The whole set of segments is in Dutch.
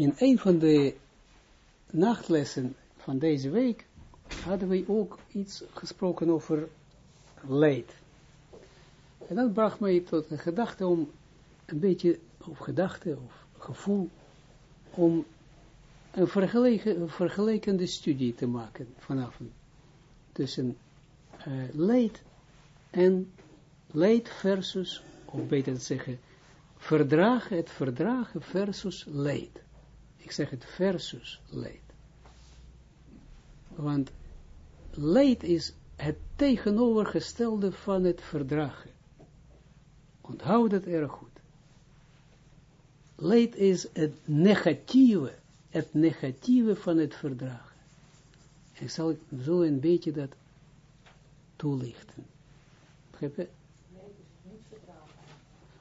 in een van de nachtlessen van deze week hadden we ook iets gesproken over leed. En dat bracht mij tot een gedachte om een beetje, of gedachte, of gevoel, om een, vergeleken, vergelijkende studie te maken vanavond. Tussen uh, leed en leed versus, of beter te zeggen, verdragen, het verdragen versus leed. Ik zeg het versus leed. Want leed is het tegenovergestelde van het verdragen. Onthoud het erg goed. Leed is het negatieve, het negatieve van het verdragen. Ik zal zo een beetje dat toelichten. Begrijp je?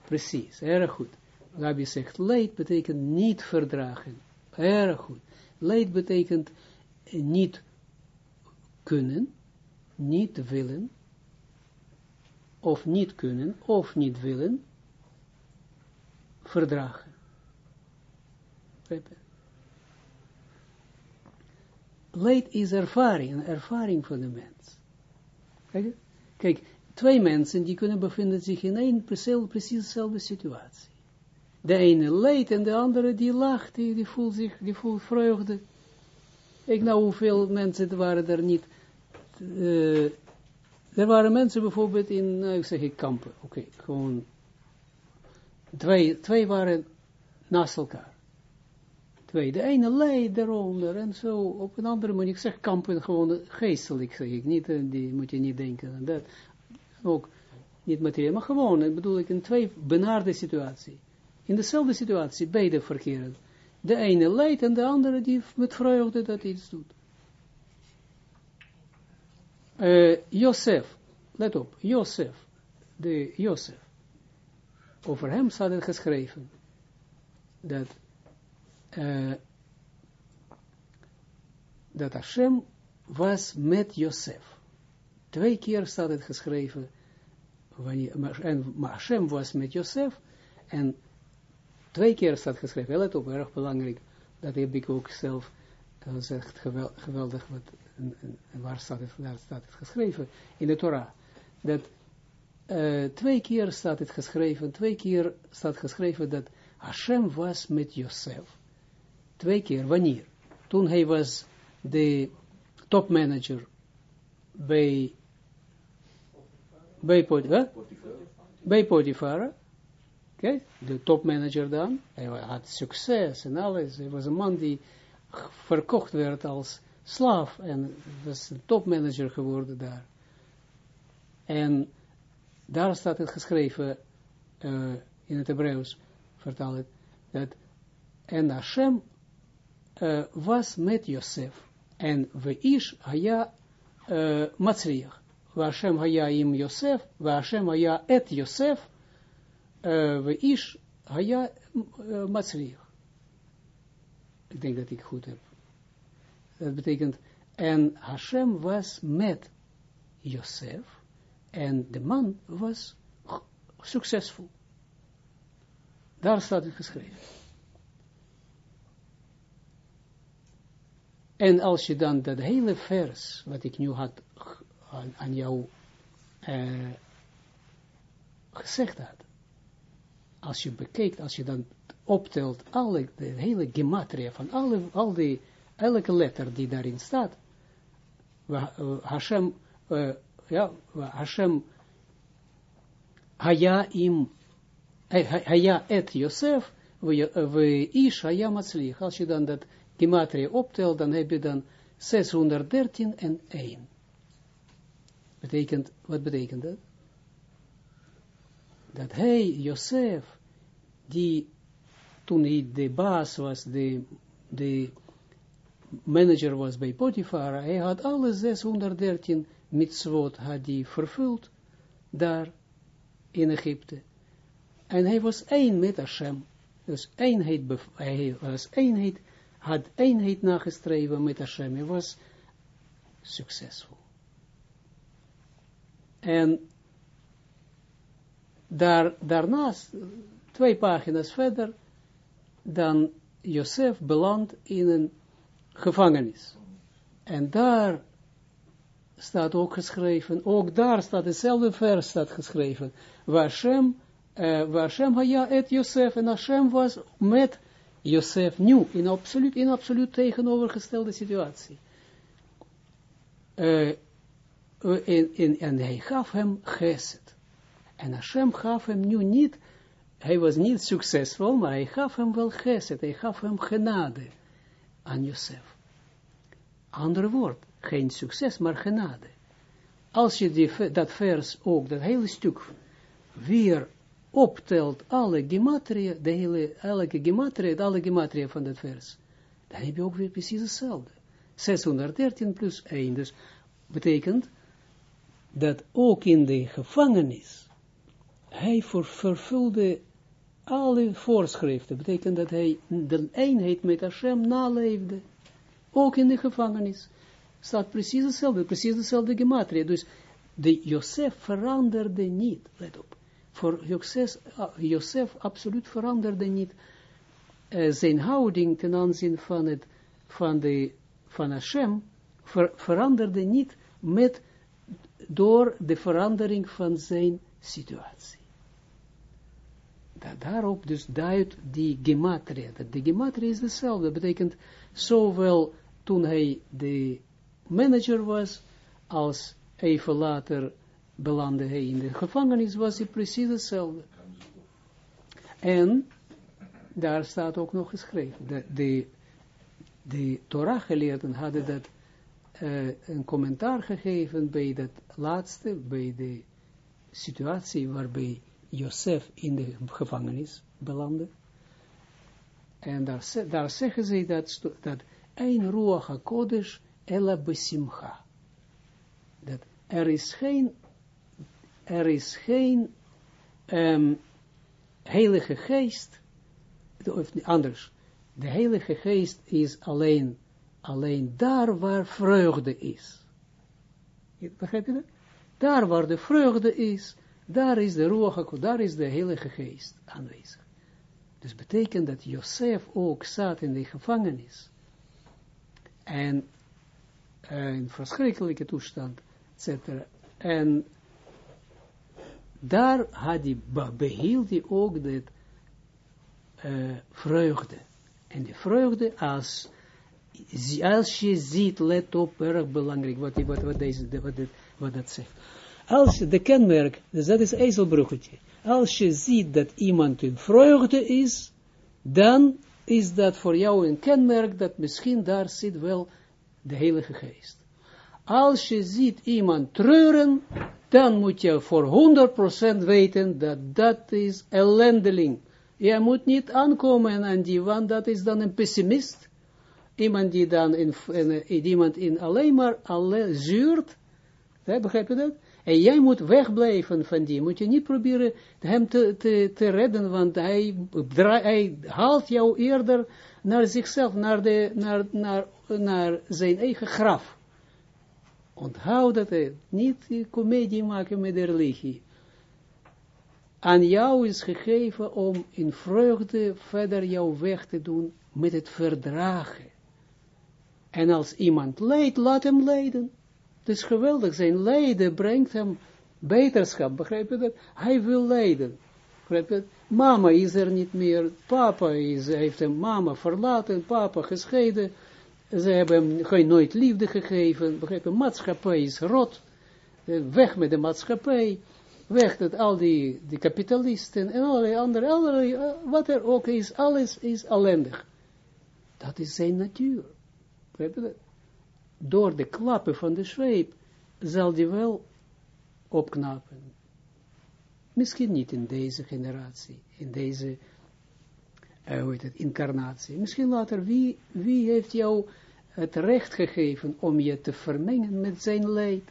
Precies, erg goed. Gabi zegt, leed betekent niet verdragen. Erg goed. Leed betekent niet kunnen, niet willen, of niet kunnen, of niet willen, verdragen. Leed is ervaring, een ervaring van de mens. Kijk, kijk, twee mensen die kunnen bevinden zich in één precies dezelfde situatie. De ene leed en de andere die lacht, die, voelt zich, die voelt vreugde. Ik nou hoeveel mensen waren er niet. Uh, er waren mensen bijvoorbeeld in, nou, ik zeg ik kampen, oké, gewoon twee, twee waren naast elkaar. Twee, de ene leed eronder en zo, op een andere manier, ik zeg kampen gewoon geestelijk, zeg ik, niet, eh, die moet je niet denken aan dat, ook niet materieel, maar gewoon, ik bedoel ik, in twee benaarde situaties. In dezelfde situatie, beide verkeren. De ene leidt en de andere die met vreugde dat iets doet. Uh, Josef, let op, Josef, de Josef. Over hem staat het geschreven dat uh, dat Hashem was met Josef. Twee keer staat het geschreven, wanneer, en Hashem was met Josef, en twee keer staat geschreven, let op, erg belangrijk, dat heb ik ook zelf gezegd, geweldig, wat, en, en, waar staat het, daar staat het geschreven, in de Torah, dat uh, twee keer staat het geschreven, twee keer staat geschreven dat Hashem was met Josef. Twee keer, wanneer? Toen hij was de topmanager bij, bij, Potifara, bij Potifara, okay? de topmanager dan, hij had succes en alles, hij was een man die verkocht werd als slaaf en was een topmanager geworden daar. En daar staat het geschreven, uh, in het Hebreeuws, vertaal dat en Hashem uh, was met Josef. En we ish haya uh, matzriach. We Hashem haya im Josef, Hashem haya et Josef, we ish haya matzriach. Ik denk dat ik goed heb. Dat betekent, en Hashem was met Josef, en de man was succesvol. Daar staat het geschreven. En als je dan dat hele vers, wat ik nu had aan, aan jou gezegd had, als je bekijkt, als je dan optelt, alle, de hele gematria van alle, al die, elke letter die daarin staat, Hashem, uh, ja, Hashem, Haya im, Haya et Yosef, we ish Haya matzlich, als je dan dat gematria optelt, dan heb je dan 613 en 1. Betekent, wat betekent dat? Dat hij, Josef, die toen hij de baas was, de, de manager was bij Potifar, hij had alle 613 mitzvot had hij vervuld daar in Egypte. En hij was één met Hashem. Dus eenheid, hij was eenheid had eenheid nagestreven met Hashem. Hij was succesvol. En daar, daarnaast, twee pagina's verder, dan Joseph belandt in een gevangenis. En daar staat ook geschreven, ook daar staat hetzelfde vers staat geschreven, waar Shem, uh, waar Shem haya et Joseph, en Hashem was met Joseph nu, in absoluut, in absoluut tegenovergestelde situatie. Uh, in, in, en hij gaf hem geset. En Hashem gaf hem nu niet, hij was niet succesvol, maar hij gaf hem wel geset, hij gaf hem genade aan Joseph. Andere woord, geen succes, maar genade. Als je die, dat vers ook, dat hele stuk, weer optelt alle gematria, de hele, elke gematria, alle gematria van dat vers, dan heb je ook weer precies hetzelfde. 613 plus 1, dus betekent dat ook in de gevangenis, hij vervulde alle voorschriften, betekent dat hij de eenheid met Hashem naleefde, ook in de gevangenis staat precies hetzelfde, precies dezelfde gematria. Dus de Josef veranderde niet, let op. Voor Josef, Josef absoluut veranderde niet uh, zijn houding ten aanzien van, het, van, de, van Hashem, ver, veranderde niet met, door de verandering van zijn situatie. Daarop dus duidt die gematria. Dat de gematria is dezelfde. Dat betekent zowel toen hij de manager was, als even later belandde hij in de gevangenis, was hij precies hetzelfde. En daar staat ook nog geschreven, de, de, de Torah-geleerden hadden dat uh, een commentaar gegeven bij dat laatste, bij de situatie waarbij Josef in de gevangenis belandde. En daar, daar zeggen ze dat, dat een Ruach HaKodesh ella besimcha. Dat er is geen, er is geen um, heilige geest, of anders, de heilige geest is alleen, alleen daar waar vreugde is. Begrijp je dat? Daar waar de vreugde is, daar is de Ruach daar is de heilige geest aanwezig. Dus betekent dat Josef ook zat in de gevangenis. En een verschrikkelijke toestand, etc. En daar had hij, behield hij ook de uh, vreugde. En die vreugde als, als je ziet, let op, erg belangrijk, wat, wat, wat, deze, wat, wat dat zegt. Als de kenmerk, dus dat is ezelbruggetje, als je ziet dat iemand in vreugde is, dan is dat voor jou een kenmerk dat misschien daar zit wel de Heilige Geest. Als je ziet iemand treuren, dan moet je voor 100% weten dat dat is ellendeling. Je moet niet aankomen aan die, want dat is dan een pessimist. Iemand die dan in, in, iemand in alleen maar alleen zuurt. begrijp je dat? En jij moet wegblijven van die. Moet je niet proberen hem te, te, redden, want hij, haalt jou eerder naar zichzelf, naar, de, naar, naar, naar zijn eigen graf. Onthoud dat niet comedie maken met de religie. Aan jou is gegeven om in vreugde verder jouw weg te doen met het verdragen. En als iemand leidt, laat hem leiden. Het is geweldig, zijn lijden brengt hem beterschap, begrijp je dat? Hij wil lijden. Begrijp je? Mama is er niet meer, papa is, heeft hem mama verlaten, papa gescheiden, ze hebben hem nooit liefde gegeven, begrijp je? Maatschappij is rot, eh, weg met de maatschappij, weg met al die, die kapitalisten en allerlei andere, allerlei, eh, wat er ook is, alles is ellendig. Dat is zijn natuur. Begrijp je dat? Door de klappen van de zweep zal die wel opknappen. Misschien niet in deze generatie, in deze uh, hoe heet het, incarnatie. Misschien later, wie, wie heeft jou het recht gegeven om je te vermengen met zijn leid?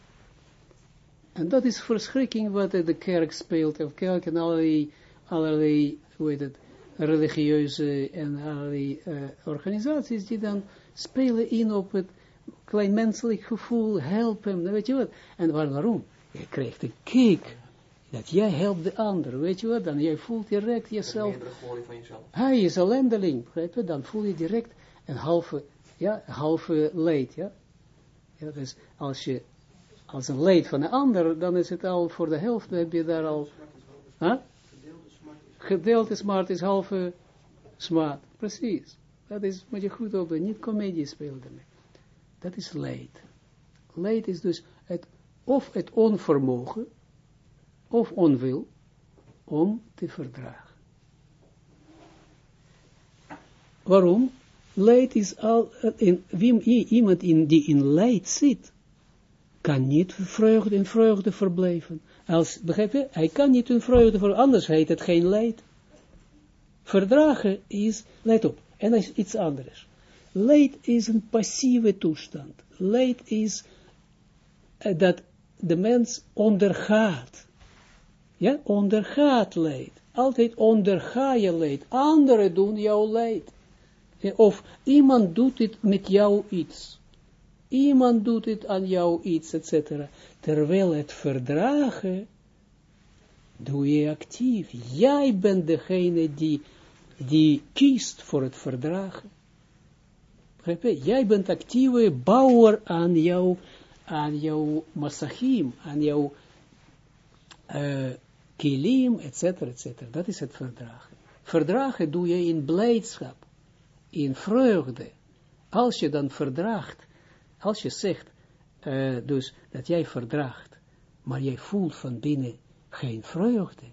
En dat is verschrikking wat de kerk speelt, of kerk en allerlei, allerlei het, religieuze en allerlei uh, organisaties die dan spelen in op het kleinmenselijk gevoel, helpen, weet je wat. En waarom? Je krijgt een kick Dat jij helpt de ander, weet je wat, dan jij voelt direct jezelf. van jezelf. Hij is ellendeling, begrijp je, dan voel je direct een halve, ja, halve leed, ja. ja dus als je, als een leed van een ander, dan is het al voor de helft, dan heb je daar al, huh? gedeelte smart is halve smart, precies. Dat is, moet je goed opletten, niet comedie spelen daarmee. Dat is leed. Leed is dus het, of het onvermogen, of onwil, om te verdragen. Waarom? Leid is al, in, wie, iemand in, die in leid zit, kan niet vreugde in vreugde verblijven. Als, begrijp je? Hij kan niet in vreugde verblijven, anders heet het geen leid. Verdragen is, let op, en dat is iets anders. Leid is een passieve toestand. Leid is uh, dat de mens ondergaat. Ja, ondergaat leid. Altijd onderga je leid. Anderen doen jouw leid. Of iemand doet het met jou iets. Iemand doet het aan jou iets, etc. Terwijl het verdragen, doe je actief. Jij bent degene die, die kiest voor het verdragen. Jij bent actieve bouwer aan jouw, aan jouw massachim, aan jouw uh, kilim, etc. etc. Dat is het verdragen. Verdragen doe je in blijdschap, in vreugde. Als je dan verdraagt, als je zegt, uh, dus dat jij verdraagt, maar jij voelt van binnen geen vreugde,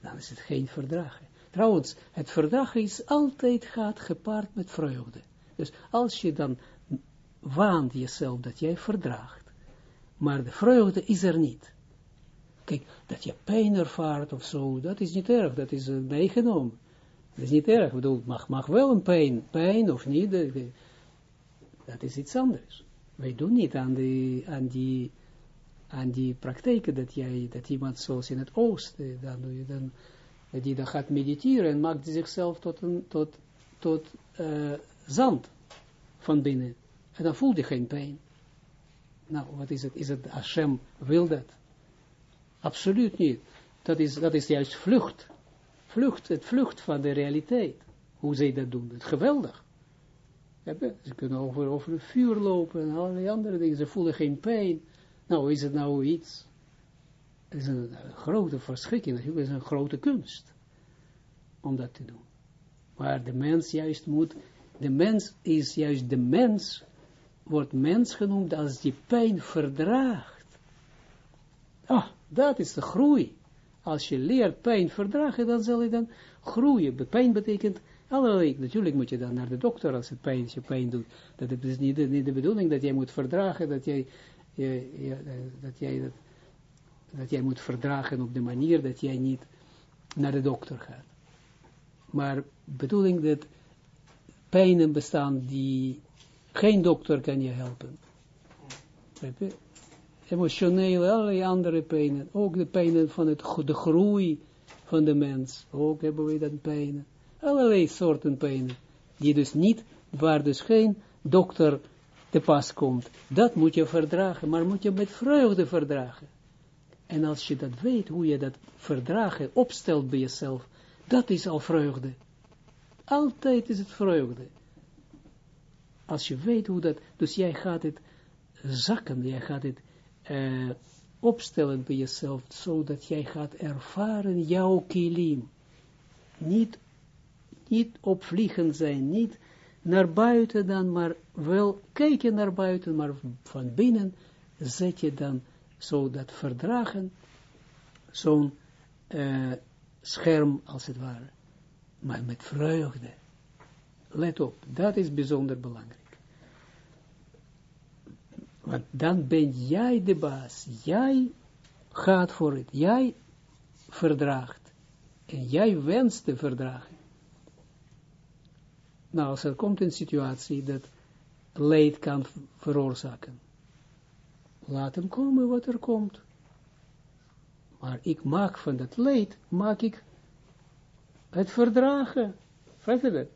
dan is het geen verdragen. Trouwens, het verdragen is altijd gaat gepaard met vreugde. Dus als je dan waant jezelf dat jij verdraagt, maar de vreugde is er niet. Kijk, dat je pijn ervaart of zo, dat is niet erg, dat is uh, meegenomen. Dat is niet erg, ik bedoel, mag, mag wel een pijn, pijn of niet, dat is iets anders. Wij doen niet aan die, aan die, aan die praktijken dat jij, dat iemand zoals in het oosten, dan doe je dan, die dan gaat mediteren en maakt zichzelf tot een, tot, tot uh, zand van binnen. En dan voelt hij geen pijn. Nou, wat is het? Is het Hashem wil dat? Absoluut niet. Dat is, dat is juist vlucht. Vlucht, het vlucht van de realiteit. Hoe zij dat doen. Het geweldig. Ze kunnen over, over het vuur lopen en allerlei andere dingen. Ze voelen geen pijn. Nou, is het nou iets? Het is een, grote verschrikking. Het is een grote kunst. Om dat te doen. Maar de mens juist moet, de mens is juist de mens, wordt mens genoemd als die pijn verdraagt. Ah, dat is de groei. Als je leert pijn verdragen, dan zal je dan groeien. Pijn betekent allerlei, natuurlijk moet je dan naar de dokter als het pijn, je pijn doet. Dat is niet de, niet de bedoeling dat jij moet verdragen, dat jij, je, dat, jij dat, dat jij moet verdragen op de manier dat jij niet naar de dokter gaat. Maar bedoeling dat pijnen bestaan die geen dokter kan je helpen. Emotionele, allerlei andere pijnen. Ook de pijnen van het, de groei van de mens. Ook hebben we dan pijnen. Allerlei soorten pijnen. Die dus niet, waar dus geen dokter te pas komt. Dat moet je verdragen, maar moet je met vreugde verdragen. En als je dat weet, hoe je dat verdragen opstelt bij jezelf, dat is al vreugde. Altijd is het vreugde. Als je weet hoe dat, dus jij gaat het zakken, jij gaat het uh, opstellen bij jezelf, zodat jij gaat ervaren jouw kilim. Niet, niet opvliegen zijn, niet naar buiten dan, maar wel kijken naar buiten, maar van binnen zet je dan zo dat verdragen, zo'n uh, scherm als het ware, maar met vreugde. Let op, dat is bijzonder belangrijk. Want dan ben jij de baas. Jij gaat voor het. Jij verdraagt. En jij wenst te verdragen. Nou, als er komt een situatie dat leed kan veroorzaken. Laat hem komen wat er komt. Maar ik maak van dat leed, maak ik het verdragen. Dat?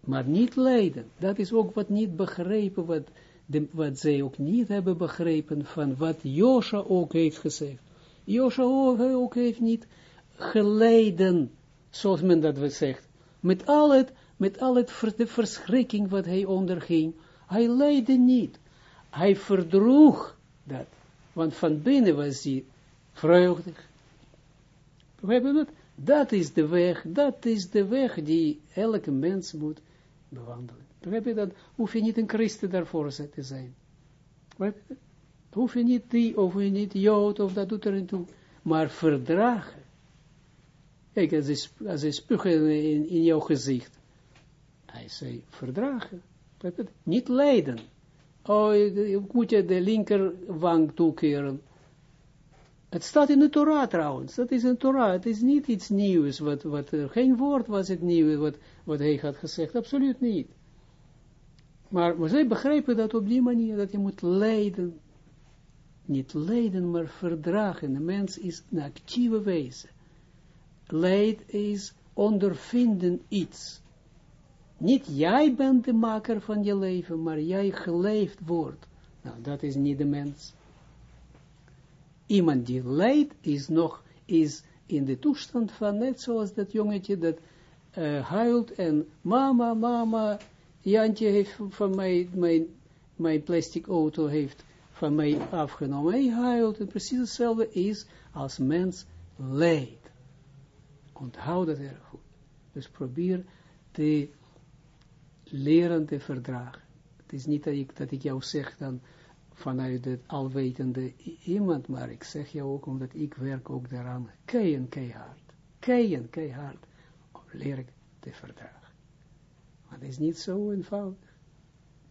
Maar niet lijden. Dat is ook wat niet begrepen, wat de, wat zij ook niet hebben begrepen van wat Josha ook heeft gezegd. Joshua ook heeft niet geleden, zoals men dat zegt, met al het, met al het de verschrikking wat hij onderging, hij leidde niet. Hij verdroeg dat, want van binnen was hij vreugdig. Begrijp je dat? Dat is de weg, dat is de weg die elke mens moet bewandelen. Begrijp je dat? Hoef je niet een christen daarvoor te zijn. Je Hoef je niet die, of je niet jood, of dat doet er toe. Maar verdragen. Kijk, als hij spugen in, in jouw gezicht. Hij zei, verdragen. Niet lijden. Oh, moet je de linkerwang toekeren. Het staat in de Torah trouwens. Dat is een Torah. Het is niet iets nieuws. Wat, wat, geen woord was het nieuw wat, wat hij had gezegd. Absoluut niet. Maar, maar zij begrijpen dat op die manier. Dat je moet lijden. Niet lijden, maar verdragen. De mens is een actieve wezen. Leid is ondervinden iets. Niet jij bent de maker van je leven, maar jij geleefd wordt. Nou, dat is niet de mens. Iemand die lijdt is nog, is in de toestand van, net zoals dat jongetje dat uh, huilt en mama, mama, Jantje heeft van mij, mijn, mijn plastic auto heeft van mij afgenomen. Hij huilt en precies hetzelfde is als mens lijdt. Onthoud dat erg goed. Dus probeer te leren te verdragen. Het is niet dat ik, dat ik jou zeg dan vanuit het alwetende iemand, maar ik zeg jou ook omdat ik werk ook daaraan, keien keihard, keien keihard, om leren te verdragen. Maar het is niet zo eenvoudig.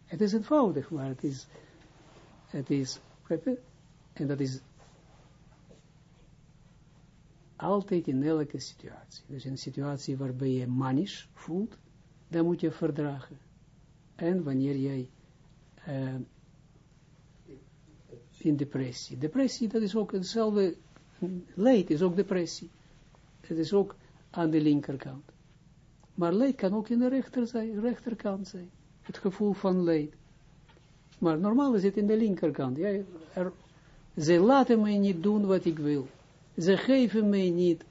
Het is eenvoudig, maar het is, het is, en dat is altijd in elke situatie. Dus in een situatie waarbij je manisch voelt, dan moet je verdragen. En wanneer jij uh, in depressie. Depressie, dat is ook hetzelfde, leed is ook depressie. Het is ook aan de linkerkant. Maar leed kan ook in de rechter zijn, rechterkant zijn. Het gevoel van leed. Maar normaal is het in de linkerkant. Ja, ze laten mij niet doen wat ik wil. Ze geven mij niet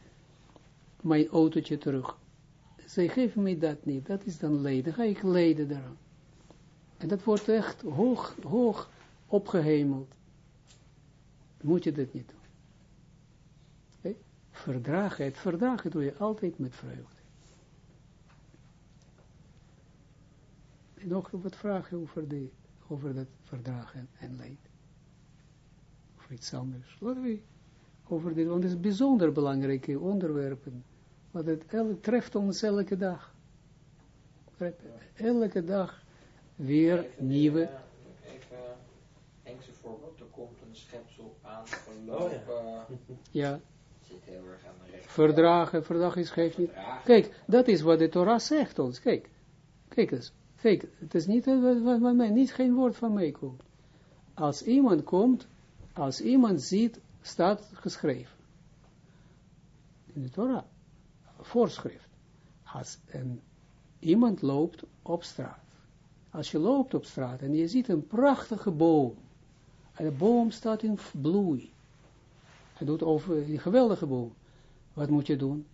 mijn autootje terug. Ze geven mij dat niet. Dat is dan leed. Dan ga ik lijden daaraan. En dat wordt echt hoog, hoog opgehemeld moet je dat niet doen. Okay? Verdragen, het verdragen doe je altijd met vreugde. En nog wat vragen over, de, over dat verdragen en leid. Of iets anders. Laten we over dit, want het is bijzonder belangrijke onderwerpen. Want het treft ons elke dag. Elke dag weer nieuwe voorbeeld, er komt een schepsel Oh, ja. ja. Zit heel erg aan de rechter. Verdragen, verdragen geeft niet. Kijk, dat is wat de Torah zegt ons. Kijk, kijk eens. Kijk, het is niet wat van mij, niet geen woord van mij komt. Als iemand komt, als iemand ziet, staat geschreven. In de Torah, voorschrift. Als een, iemand loopt op straat. Als je loopt op straat en je ziet een prachtige boom, de boom staat in bloei. Hij doet over een geweldige boom. Wat moet je doen?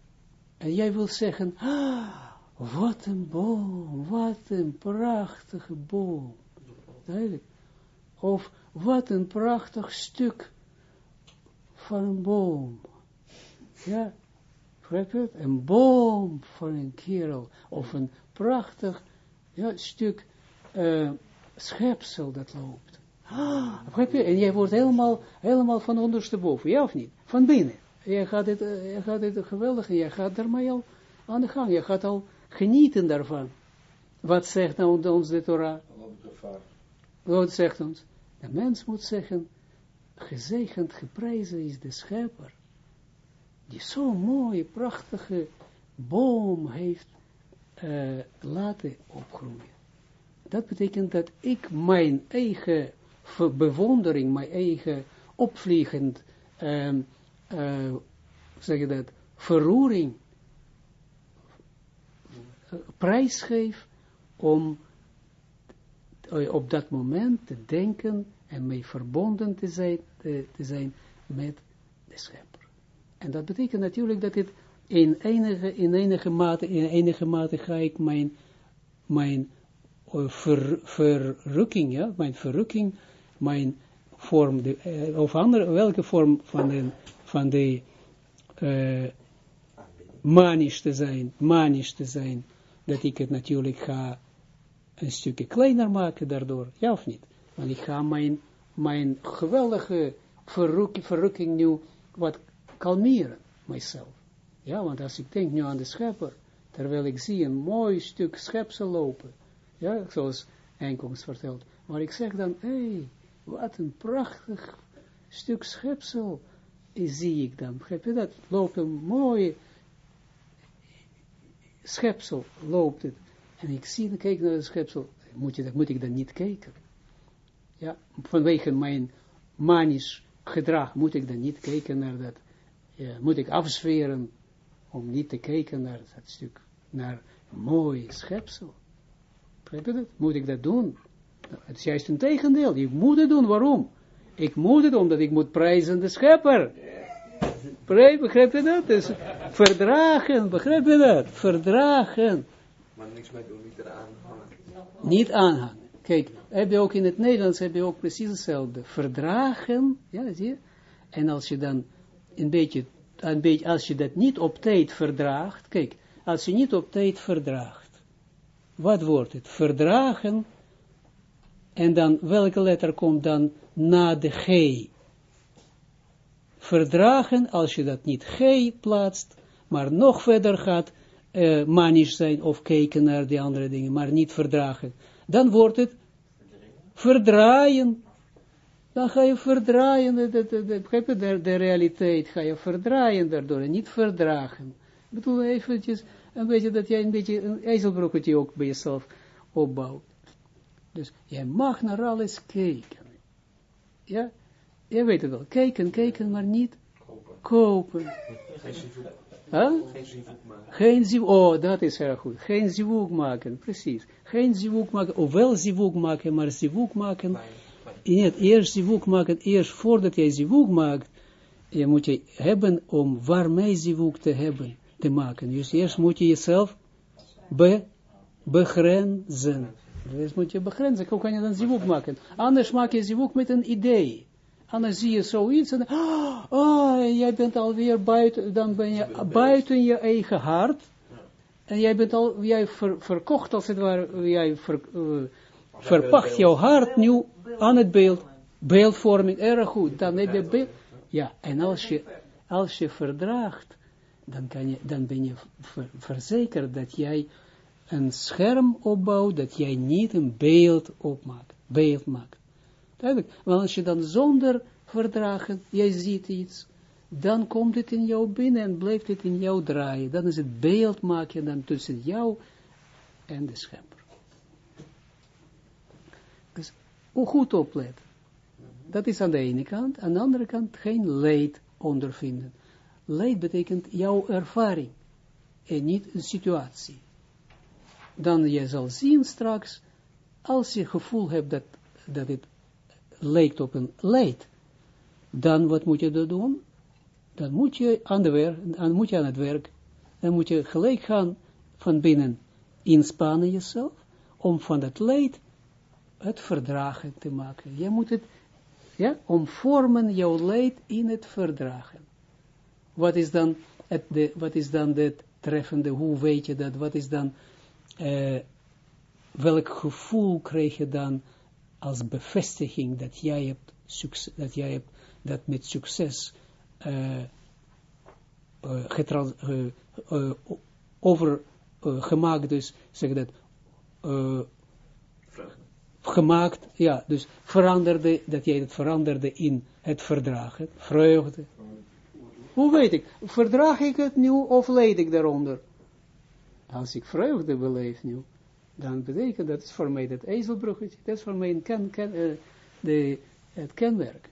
En jij wil zeggen, ah, wat een boom, wat een prachtige boom. Of wat een prachtig stuk van een boom. Ja, begrijp je het? Een boom van een kerel. Of een prachtig stuk uh, schepsel dat loopt. Ah, En jij wordt helemaal, helemaal van ondersteboven, ja of niet? Van binnen. Je gaat het, je gaat het geweldig en je gaat daarmee al aan de gang. Je gaat al genieten daarvan. Wat zegt nou ons de Torah? Wat zegt ons? De mens moet zeggen, gezegend, geprezen is de schepper. Die zo'n mooie, prachtige boom heeft uh, laten opgroeien. Dat betekent dat ik mijn eigen bewondering, mijn eigen opvliegend, um, uh, zeg je dat, verroering, uh, prijsgeef om uh, op dat moment te denken en mee verbonden te zijn, te, te zijn met de schepper. En dat betekent natuurlijk dat het in enige, in enige mate, in enige mate ga ik mijn, mijn ver, verrukking, ja, mijn verrukking, mijn vorm, de, uh, of andere, welke vorm van de, van de uh, manisch te zijn, manisch te zijn, dat ik het natuurlijk ga een stukje kleiner maken daardoor, ja of niet? Want ik ga mijn, mijn geweldige verrukking, verrukking nu wat kalmeren, mijzelf. Ja, want als ik denk nu aan de schepper, terwijl ik zie een mooi stuk schepsel lopen, ja, zoals Enkomst vertelt, maar ik zeg dan, hé, hey, wat een prachtig stuk schepsel, zie ik dan, begrijp je dat, loopt een mooie schepsel, loopt het, en ik zie, dan kijk naar het schepsel, moet, je, moet ik dan niet kijken? Ja, vanwege mijn manisch gedrag moet ik dan niet kijken naar dat, moet ik afsferen om niet te kijken naar dat stuk, naar mooi schepsel. Begrijp je dat? Moet ik dat doen? Het is juist een tegendeel. Ik moet het doen. Waarom? Ik moet het omdat ik moet prijzen de schepper. Begrijp je dat? Dus verdragen, begrijp je dat? Verdragen. Maar niks mee doen, niet eraan hangen. Niet aanhangen. Kijk, heb je ook in het Nederlands heb je ook precies hetzelfde. Verdragen, ja, zie je? En als je dan een beetje, een beetje, als je dat niet op tijd verdraagt, kijk, als je niet op tijd verdraagt, wat wordt het? Verdragen, en dan, welke letter komt dan na de G? Verdragen, als je dat niet G plaatst, maar nog verder gaat, uh, manisch zijn of kijken naar die andere dingen, maar niet verdragen. Dan wordt het verdraaien. Dan ga je verdraaien, de, de, de, de, realiteit ga je verdraaien daardoor en niet verdragen. Ik bedoel eventjes, een beetje dat jij een beetje een ijzelbroeketje ook bij jezelf opbouwt. Dus jij mag naar alles kijken. Ja, jij weet het wel. Kijken, kijken, maar niet kopen. kopen. Huh? Geen zivuk maken. Geen zivuk, oh, dat is erg goed. Geen zivuk maken, precies. Geen zivuk maken, of wel zivuk maken, maar zivuk maken. Niet eerst zivuk maken, eerst voordat jij zivuk maakt, je moet je hebben om waarmee zivuk te hebben, te maken. Dus eerst moet je jezelf be, begrenzen. Dus moet je begrenzen, hoe kan je dan zivuk maken? Anders maak je zivuk met een idee. Dan zie je zoiets en oh, oh, jij bent alweer buiten, dan ben je buiten je eigen hart. En jij bent al, jij ver, verkocht als het ware, jij ver, uh, verpacht jouw hart nu aan het beeld. Beeldvorming, erg goed. Dan heb je beeld. Ja, en als je, als je verdraagt, dan, kan je, dan ben je ver, verzekerd dat jij een scherm opbouwt, dat jij niet een beeld opmaakt, beeld maakt. Want als je dan zonder verdragen, jij ziet iets, dan komt het in jou binnen en blijft het in jou draaien. Dan is het beeld maken dan tussen jou en de schepper. Dus goed opletten. Dat is aan de ene kant. Aan de andere kant geen leed ondervinden. Leed betekent jouw ervaring en niet een situatie. Dan je zal zien straks, als je gevoel hebt dat, dat het lijkt op een leid, dan wat moet je dan doen? Dan moet je aan, de werk, moet je aan het werk, dan moet je gelijk gaan van binnen inspannen jezelf, om van dat leid het verdragen te maken. Je moet het, ja, omvormen jouw leid in het verdragen. Wat is dan het, de, wat is dan het treffende, hoe weet je dat, wat is dan, uh, welk gevoel krijg je dan als bevestiging dat jij hebt, succes, dat jij hebt dat met succes uh, uh, uh, over gemaakt, dus zeg dat gemaakt, ja, dus veranderde, dat jij het veranderde in het verdragen, vreugde. Hoe weet ik, verdraag ik het nu of leid ik daaronder? Als ik vreugde beleef nu, dan betekent dat is voor mij dat ezelbruggetje, dat is voor mij ken, ken, uh, de, het kenmerk.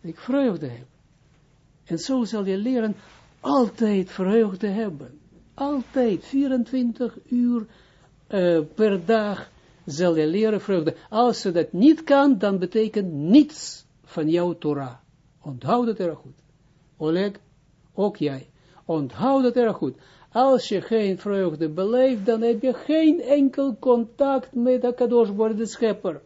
Dat ik vreugde heb. En zo zal je leren altijd vreugde hebben. Altijd, 24 uur uh, per dag zal je leren vreugde. Als je dat niet kan, dan betekent niets van jouw Torah. Onthoud het erg goed. Oleg, ook jij. Onthoud dat erg goed. Als je geen vreugde beleeft, dan heb je geen enkel contact met de Kadosh de schepper.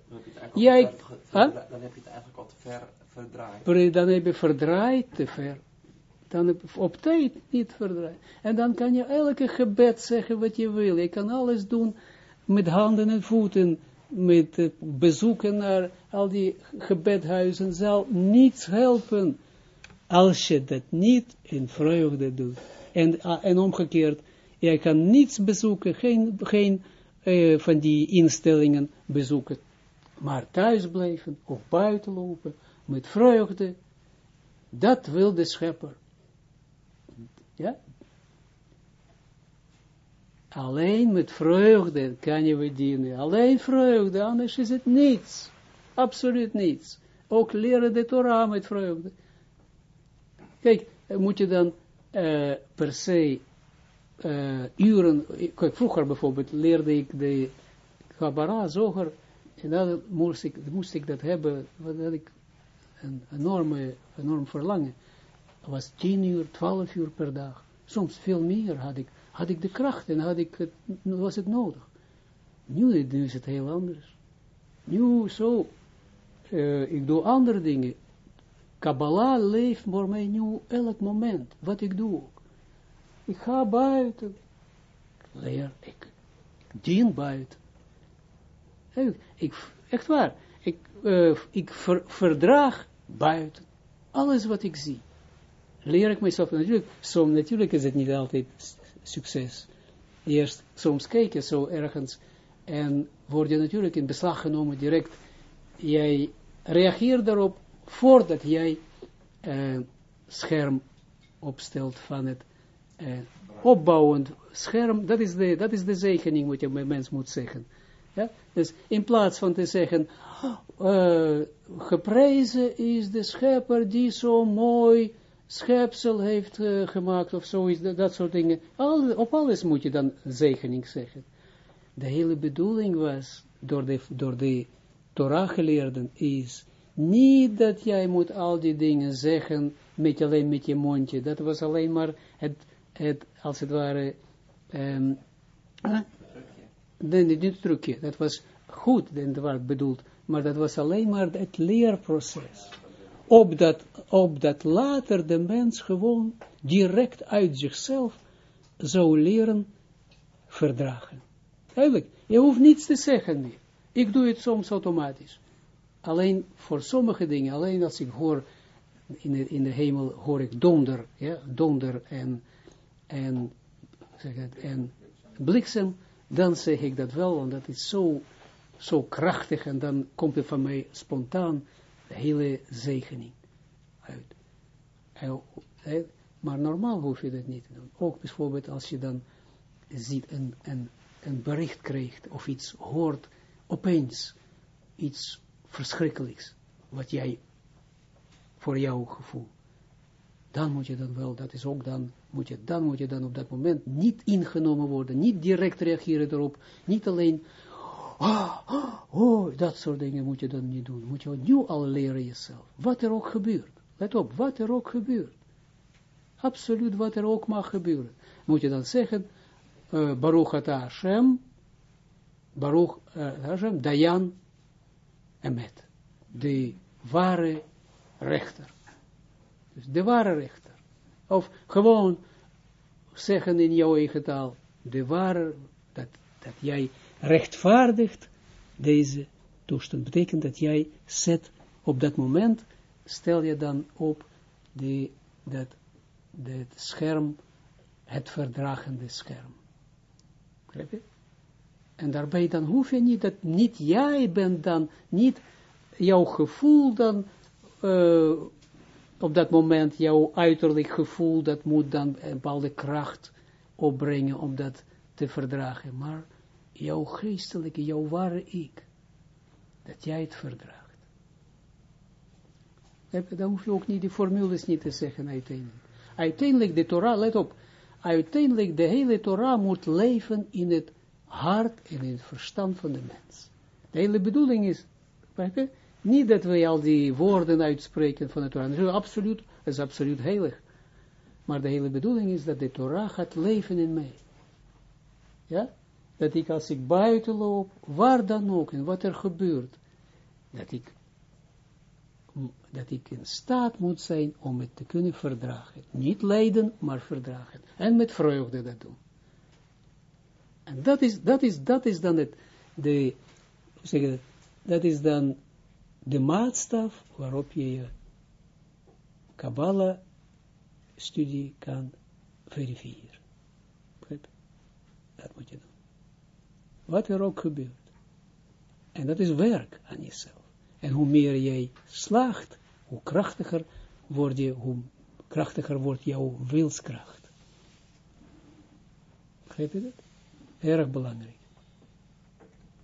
Jij, dan heb je het eigenlijk al te ver verdraaid. Dan heb je verdraaid te ver. Dan heb je op tijd niet verdraaid. En dan kan je elke gebed zeggen wat je wil. Je kan alles doen met handen en voeten. Met bezoeken naar al die gebedhuizen zal niets helpen. Als je dat niet in vreugde doet. En, ah, en omgekeerd, jij kan niets bezoeken, geen, geen uh, van die instellingen bezoeken. Maar thuis blijven of buiten lopen met vreugde. Dat wil de schepper. Ja? Alleen met vreugde kan je we dienen. Alleen vreugde, anders is het niets. Absoluut niets. Ook leren de Torah met vreugde. Kijk, moet je dan uh, per se uh, uren, vroeger bijvoorbeeld leerde ik de Kabbalah zoger, en dan moest ik, moest ik dat hebben, wat had ik een enorme, enorm verlangen. Het was 10 uur, 12 uur per dag. Soms veel meer had ik, had ik de kracht en had ik het, was het nodig. Nu, is het heel anders. Nu zo, uh, ik doe andere dingen. Kabbalah leeft voor mij nu elk moment, wat ik doe. Ik ga buiten, leer, ik dien buiten. Ik, echt waar, ik, uh, ik ver, verdraag buiten alles wat ik zie. Leer ik mezelf natuurlijk, soms natuurlijk is het niet altijd succes. Eerst soms kijken zo ergens en word je natuurlijk in beslag genomen direct. Jij reageert daarop voordat jij uh, scherm opstelt van het uh, opbouwend scherm, dat is de, dat is de zegening wat je met mens moet zeggen. Ja? Dus in plaats van te zeggen, uh, geprezen is de schepper die zo mooi schepsel heeft uh, gemaakt, of zo is dat, dat soort dingen. Al, op alles moet je dan zegening zeggen. De hele bedoeling was, door de, door de Torah geleerden, is niet dat jij moet al die dingen zeggen met alleen met je mondje. Dat was alleen maar het, het als het ware, um, niet het trucje. Dat was goed, dat was bedoeld. Maar dat was alleen maar het leerproces. Opdat, opdat later de mens gewoon direct uit zichzelf zou leren verdragen. Eigenlijk, je hoeft niets te zeggen meer. Ik doe het soms automatisch. Alleen voor sommige dingen, alleen als ik hoor, in de, in de hemel hoor ik donder, ja, donder en, en, zeg het, en bliksem, dan zeg ik dat wel, want dat is zo, zo krachtig en dan komt er van mij spontaan de hele zegening uit. Maar normaal hoef je dat niet te doen. Ook bijvoorbeeld als je dan ziet een, een, een bericht krijgt of iets hoort, opeens iets verschrikkelijks, wat jij, voor jouw gevoel, dan moet je dan wel, dat is ook dan, moet je, dan moet je dan op dat moment niet ingenomen worden, niet direct reageren erop, niet alleen, oh, oh, dat soort dingen moet je dan niet doen, moet je nu al leren jezelf, wat er ook gebeurt, let op, wat er ook gebeurt, absoluut wat er ook mag gebeuren, moet je dan zeggen, uh, Baruch Ata Hashem, Baruch uh, Hashem, Dayan emet. De ware rechter. Dus de ware rechter. Of gewoon zeggen in jouw eigen taal, de ware, dat, dat jij rechtvaardigt deze toestand. Betekent dat jij zet op dat moment, stel je dan op de, dat, dat scherm, het verdragende scherm. Begrijp je? En daarbij dan hoef je niet, dat niet jij bent dan, niet jouw gevoel dan, uh, op dat moment, jouw uiterlijk gevoel, dat moet dan een bepaalde kracht opbrengen om dat te verdragen. Maar jouw geestelijke, jouw ware ik, dat jij het verdraagt. Dan hoef je ook niet die formules niet te zeggen uiteindelijk. Uiteindelijk de Torah, let op, uiteindelijk de hele Torah moet leven in het hart en in het verstand van de mens. De hele bedoeling is, niet dat wij al die woorden uitspreken van het Torah. Dat is absoluut, dat is absoluut heilig. Maar de hele bedoeling is dat de Torah gaat leven in mij. Ja? Dat ik als ik buiten loop, waar dan ook, en wat er gebeurt, dat ik, dat ik in staat moet zijn om het te kunnen verdragen. Niet lijden, maar verdragen. En met vreugde dat doen. En dat is, dat is, dat is dan het, de, zeg dat is dan de maatstaf waarop je je Kabbalah studie kan verifiëren. Dat moet je doen. Wat er ook gebeurt. En dat is werk aan jezelf. En hoe meer jij slaagt, hoe krachtiger word je, hoe krachtiger wordt jouw wilskracht. Begrijp je dat? Erg belangrijk.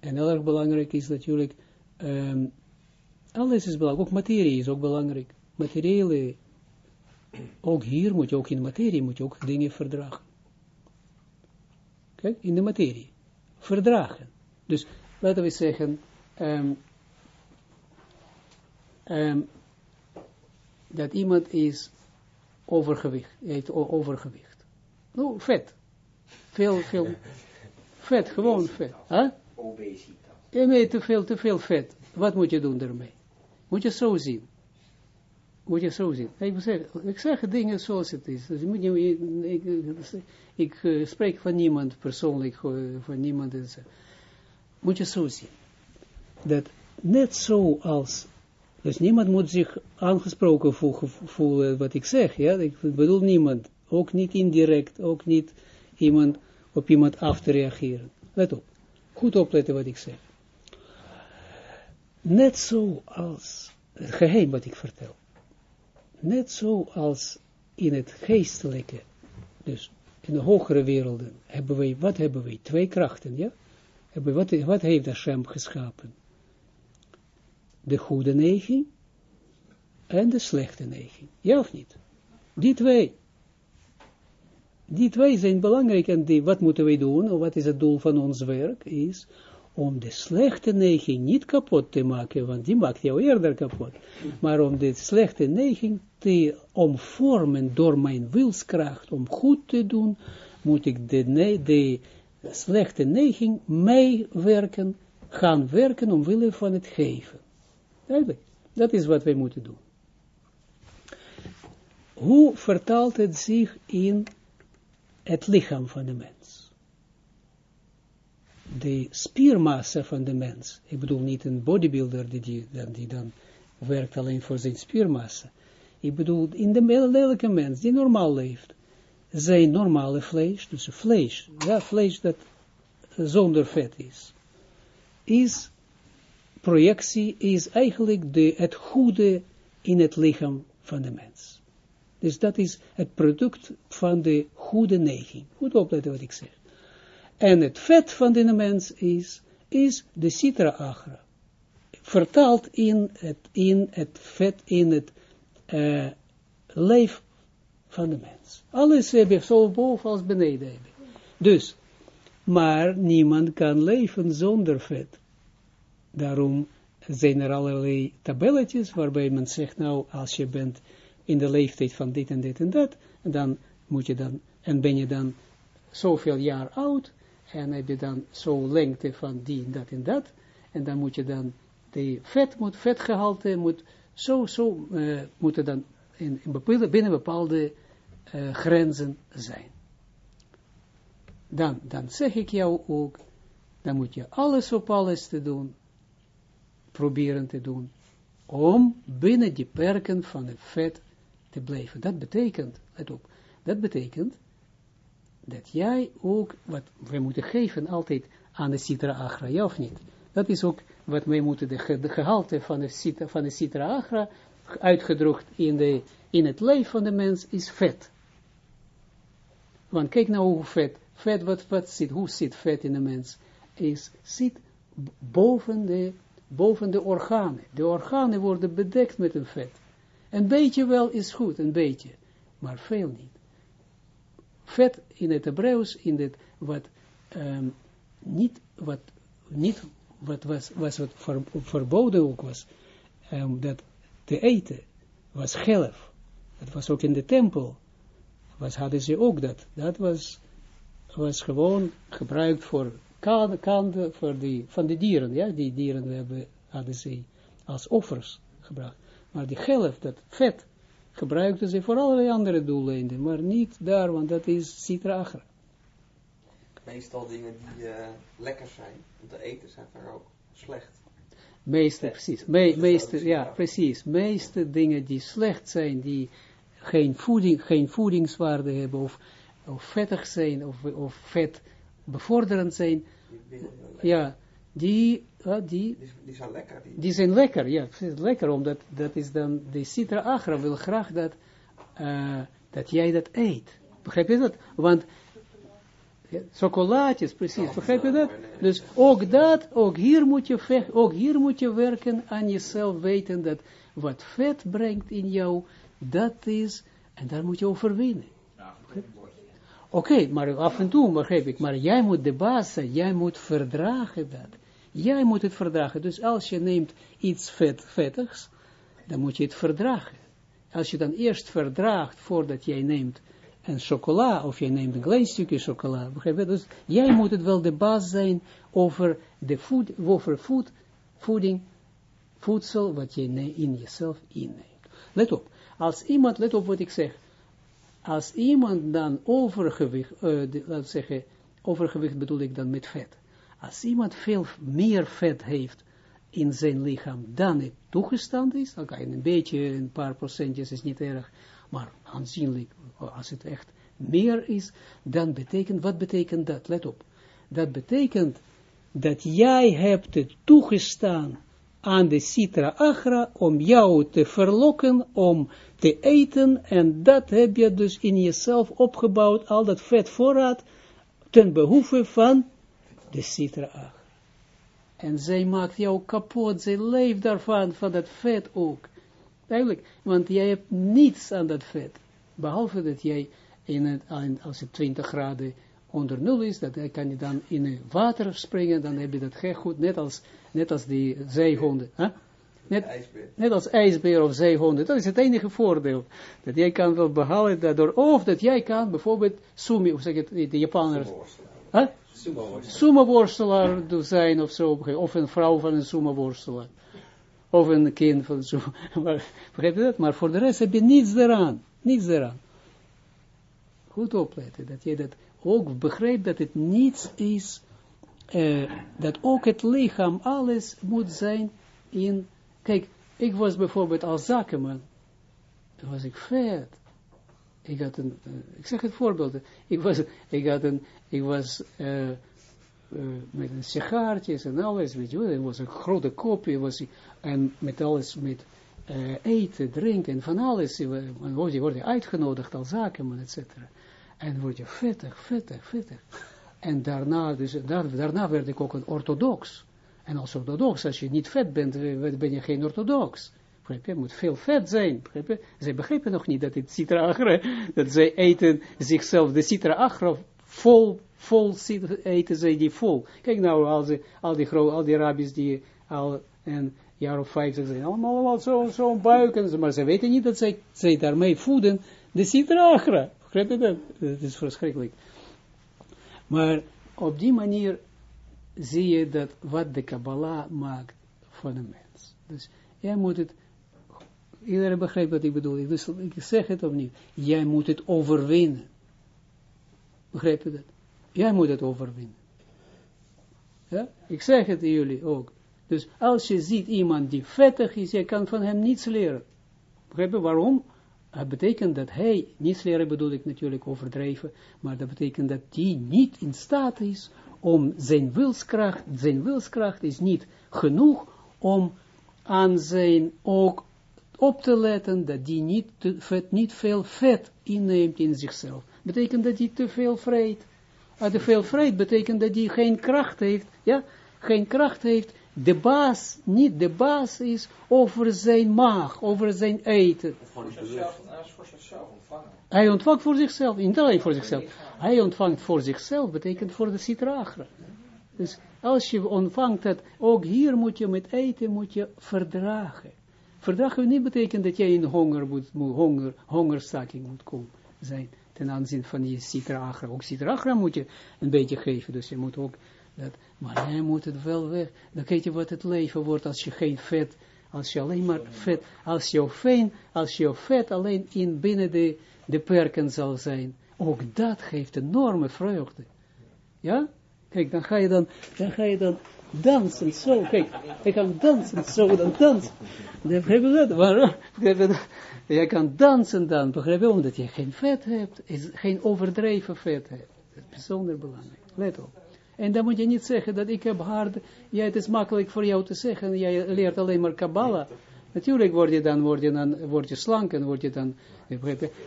En erg belangrijk is natuurlijk, um, alles is belangrijk, ook materie is ook belangrijk. Materiële, ook hier moet je, ook in materie moet je ook dingen verdragen. Kijk, in de materie. Verdragen. Dus, laten we zeggen, um, um, dat iemand is overgewicht, heeft overgewicht. Nou, vet. Veel, veel, vet, gewoon vet. Huh? Obesitas. Je te veel, te veel vet. Wat moet je doen daarmee? Moet je zo zien. Moet je zo zien. Ik zeg, ik zeg dingen zoals het is. Dus moet je, ik, ik, ik uh, spreek van niemand persoonlijk, uh, van niemand. Moet je zo zien. Dat net zo als, dus niemand moet zich aangesproken voelen wat ik zeg. Ja? Ik bedoel niemand. Ook niet indirect, ook niet iemand op iemand af te reageren. Let op. Goed opletten wat ik zeg. Net zo als het geheim wat ik vertel. Net zo als in het geestelijke, dus in de hogere werelden, hebben wij, wat hebben wij? Twee krachten, ja? Hebben, wat, wat heeft Hashem geschapen? De goede neiging en de slechte neiging. Ja of niet? Die twee. Die twee zijn belangrijk en wat moeten wij doen, of wat is het doel van ons werk, is om de slechte neiging niet kapot te maken, want die maakt jou eerder kapot, maar om de slechte neiging te omvormen door mijn wilskracht, om goed te doen, moet ik de slechte neiging meewerken, gaan werken omwille van het geven. Dat is wat wij moeten doen. Hoe vertaalt het zich in het lichaam van de mens. De spiermassa van de mens, ik bedoel niet een bodybuilder die, die, die dan werkt alleen voor zijn spiermassa. Ik bedoel in de lelijke mens die normaal leeft, zijn normale vlees, dus vlees, ja, vlees dat zonder vet is, is projectie, is eigenlijk de, het goede in het lichaam van de mens. Dus dat is het product van de goede neiging. Goed opletten wat ik zeg. En het vet van de mens is, is de citra agra. Vertaald in het, in het vet, in het uh, leef van de mens. Alles hebben, zo boven als beneden. Dus, maar niemand kan leven zonder vet. Daarom zijn er allerlei tabelletjes waarbij men zegt, nou, als je bent in de leeftijd van dit en dit en dat, en dan moet je dan, en ben je dan zoveel jaar oud, en heb je dan zo'n lengte van die en dat en dat, en dan moet je dan, de vet moet, vetgehalte moet, zo, zo, uh, moeten dan in, in bepaalde, binnen bepaalde uh, grenzen zijn. Dan, dan zeg ik jou ook, dan moet je alles op alles te doen, proberen te doen, om binnen die perken van het vet te blijven. Dat betekent, let op, dat betekent dat jij ook, wat wij moeten geven altijd aan de Sitra Agra, ja of niet? Dat is ook wat wij moeten, de, gehalte van de, Sitra, van de Sitra Agra, uitgedrukt in, de, in het leven van de mens, is vet. Want kijk nou hoe vet, vet wat, wat zit, hoe zit vet in de mens, is, zit boven de, boven de organen. De organen worden bedekt met een vet. Een beetje wel is goed, een beetje, maar veel niet. Vet in het Hebreeuws, in het wat um, niet, wat, niet, wat was, was wat ver, verboden ook was, um, dat te eten, was gelf. Dat was ook in de tempel, was, hadden ze ook dat. Dat was, was gewoon gebruikt voor kande, voor van de dieren, ja, die dieren hebben, hadden ze als offers gebruikt. Maar die gelf, dat vet, gebruikten ze voor allerlei andere doeleinden, maar niet daar, want dat is citra agra. Meestal dingen die uh, lekker zijn, om te eten zijn vaak ook slecht. Meeste, precies. Me, meeste, ja, precies. Meeste dingen die slecht zijn, die geen, voeding, geen voedingswaarde hebben, of, of vettig zijn, of, of vet bevorderend zijn, ja, die, uh, die, die, zijn lekker. Die, die zijn lekker, ja, lekker, omdat dat is dan, de Citra Agra wil graag dat, uh, dat jij dat eet. Begrijp je dat? Want ja, chocolaatjes, precies, begrijp je dat? Dus ook dat, ook hier moet je vechten, ook hier moet je werken aan jezelf, weten dat wat vet brengt in jou, dat is, en daar moet je overwinnen. Oké, maar af en toe begrijp ik, maar jij moet de baas zijn, jij moet verdragen dat. Jij moet het verdragen. Dus als je neemt iets vet, vettigs, dan moet je het verdragen. Als je dan eerst verdraagt voordat jij neemt een chocola, of je neemt een klein stukje chocola, begrijp je? Dus jij moet het wel de baas zijn over de voed, over voed, voeding, voedsel, wat je in jezelf inneemt. Let op, als iemand, let op wat ik zeg, als iemand dan overgewicht, uh, laten zeggen, overgewicht bedoel ik dan met vet, als iemand veel meer vet heeft in zijn lichaam dan het toegestaan is, dan een beetje, een paar procentjes is niet erg, maar aanzienlijk, als het echt meer is, dan betekent, wat betekent dat? Let op. Dat betekent dat jij hebt het toegestaan aan de Sitra Agra om jou te verlokken om te eten en dat heb je dus in jezelf opgebouwd, al dat vet voorraad, ten behoeve van de Sitra Agra. En zij maakt jou kapot, zij leeft daarvan, van dat vet ook. Eigenlijk, want jij hebt niets aan dat vet. Behalve dat jij, in het, als het 20 graden onder nul is, dat kan je dan in het water springen, dan heb je dat heel goed, net als, net als die zeehonden. Net, net als ijsbeer of zeehonden. Dat is het enige voordeel. Dat jij kan wel behalen daardoor. Of dat jij kan bijvoorbeeld sumi, of zeg het, de Japaners. Huh? Sumo-worstelaar zijn of zo. Of een vrouw van een sumo-worstelaar. Of een kind van een sumo. Begrijp je dat? Maar voor de rest heb je niets eraan. Niets eraan. Goed opletten. Dat je dat ook begrijpt dat het niets is. Uh, dat ook het lichaam, alles moet zijn in Kijk, ik was bijvoorbeeld als zakenman, toen was ik vet. Ik had een, uh, ik zeg het voorbeeld, ik was, ik had een, ik was uh, uh, met een sigaartjes en alles, weet je wel, het was een grote kopje, was, en met alles, met eten, drinken, van alles, en word je, word je uitgenodigd als zakenman, et cetera. En word je vettig, vettig, vettig. En daarna, dus, daar, daarna werd ik ook een orthodox. En als orthodox, als je niet vet bent, ben je geen orthodox. Je moet veel vet zijn. Begrijp Zij begrijpen nog niet dat het citra agra, dat zij eten zichzelf, de citra agra, vol, vol eten zij die vol. Kijk nou, al die, al die, al die rabbis die al een jaar of vijftig zijn, allemaal, allemaal zo'n zo buiken, maar ze weten niet dat zij, zij daarmee voeden de citra agra. Begrijp je dat? Dat is verschrikkelijk. Maar op die manier zie je dat wat de Kabbalah maakt van een mens. Dus jij moet het, iedereen begrijpt wat ik bedoel, ik zeg het opnieuw, jij moet het overwinnen. Begrijp je dat? Jij moet het overwinnen. Ik zeg het jullie ook. Dus als je ziet iemand die vettig is, je kan van hem niets leren. Begrijp je waarom? Dat betekent dat hij, niets leren bedoel ik natuurlijk overdreven, maar dat betekent dat hij niet in staat is om zijn wilskracht, zijn wilskracht is niet genoeg om aan zijn ook op te letten dat die niet, te vet, niet veel vet inneemt in zichzelf. Betekent dat hij te veel vreet. Uh, te veel vreet betekent dat hij geen kracht heeft, ja, geen kracht heeft, de baas, niet de baas is over zijn maag, over zijn eten. Hij ontvangt voor zichzelf, niet alleen voor zichzelf. Hij ontvangt voor zichzelf, betekent voor de citragra. Dus als je ontvangt dat, ook hier moet je met eten, moet je verdragen. Verdragen niet betekent dat jij in honger moet, honger, hongerstakking moet komen, zijn. ten aanzien van die citra agra. Ook citra agra moet je een beetje geven, dus je moet ook dat, maar hij moet het wel weg. Dan kijk je wat het leven wordt als je geen vet, als je alleen maar vet, als je fijn, als je vet alleen in binnen de, de perken zal zijn. Ook dat geeft enorme vreugde. Ja? Kijk, dan ga je dan, dan ga je dan dansen, zo, kijk, je kan dansen, zo, dan dansen. Begrijp je dat? Waarom? Je kan dansen dan, begrijp je, omdat je geen vet hebt, is geen overdreven vet hebt. Dat is bijzonder belangrijk, let op. En dan moet je niet zeggen dat ik heb hard, ja, het is makkelijk voor jou te zeggen, jij leert alleen maar Kabbalah. Natuurlijk word je dan, word je dan, word je slank en word je dan,